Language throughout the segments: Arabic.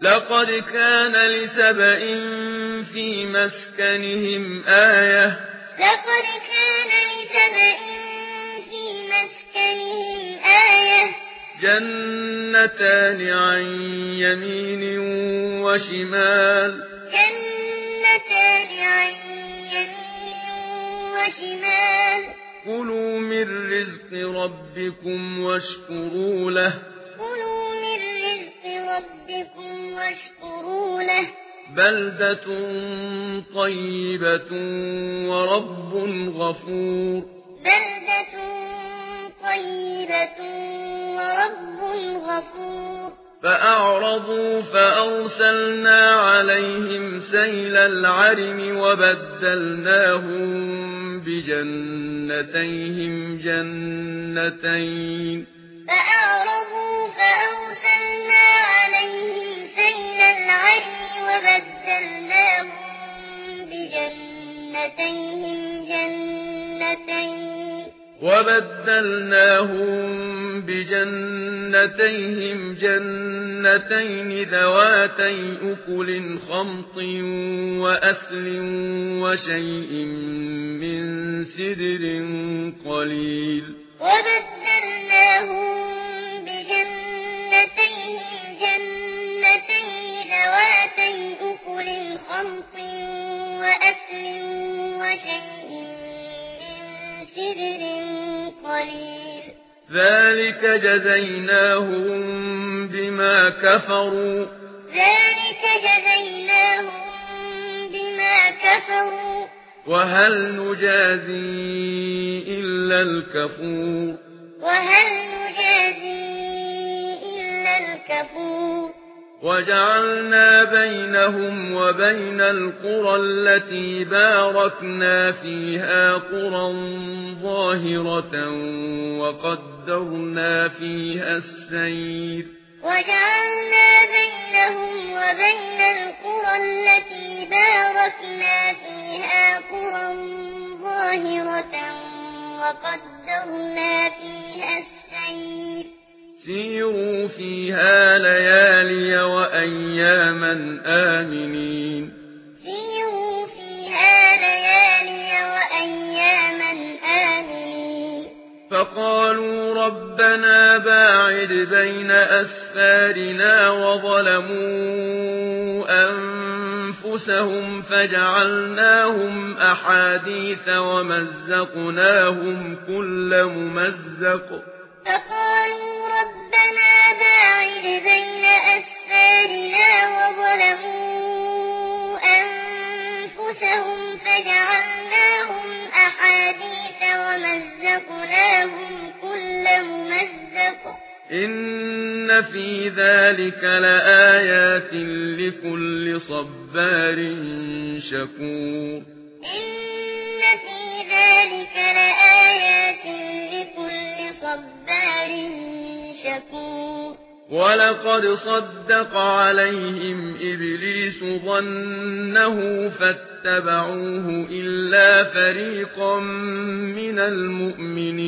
لقد كان لسبأ في مسكنهم آية. لقد كان لسبأ في مسكنهم آية. جنتان عن يمين وشمال. جنتان عن يمين وشمال. كلوا من رزق ربكم واشكروا له. رَبِّكُمْ وَاشْكُرُوا لَهُ بَلْدَةٌ طَيِّبَةٌ وَرَبٌّ غَفُورٌ. بَلْدَةٌ طَيِّبَةٌ وَرَبٌّ غَفُورٌ. فَأَعْرَضُوا فَأَرْسَلْنَا عَلَيْهِمْ سَيْلَ الْعَرِمِ وَبَدَّلْنَاهُمْ بِجَنَّتَيْهِمْ جَنَّتَيْنِ. وبدلناهم بجنتيهم جنتين ذواتي أكل خمط وأثل وشيء من سدر قليل. وبدلناهم بجنتيهم جنتين ذواتي أكل خمط وأثل وشيء من سدر ذلك جزيناهم بما كفروا ذلك جزيناهم بما كفروا وهل نجازي إلا الكفور وهل نجازي إلا الكفور وَجَعَلْنَا بَيْنَهُمْ وَبَيْنَ الْقُرَى الَّتِي بَارَكْنَا فِيهَا قُرًى ظَاهِرَةً وَقَدَّرْنَا فِيهَا السَّيْرَ. وَجَعَلْنَا بَيْنَهُمْ وَبَيْنَ الْقُرَى الَّتِي بَارَكْنَا فِيهَا قُرًى ظَاهِرَةً وَقَدَّرْنَا فِيهَا السَّيْرَ. سِيرُوا فِيهَا لَيَالِيَ فقالوا ربنا باعد بين أسفارنا وظلموا أنفسهم فجعلناهم أحاديث ومزقناهم كل ممزق. فقالوا ربنا باعد بين أسفارنا وظلموا أنفسهم فجعلناهم أحاديث ومزقناهم ان في ذلك لآيات لكل صبار شكور ان في ذلك لآيات لكل صبار شكور ولقد صدق عليهم ابليس ظنه فاتبعوه الا فريقا من المؤمنين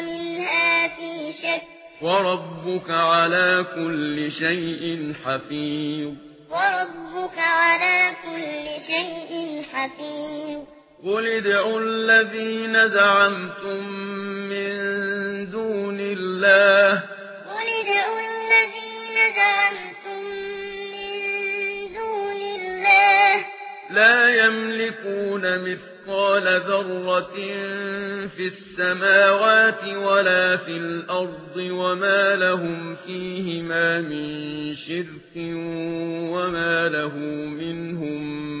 مِنْهَا في شك وربك على كل شيء حفيظ وربك على كل شيء حفيظ قل ادعوا الذين زعمتم من دون الله قل ادعوا الذين زعمتم من دون الله لا يملكون مثقال ذرة في السماوات ولا في الأرض وما لهم فيهما من شرك وما له منهم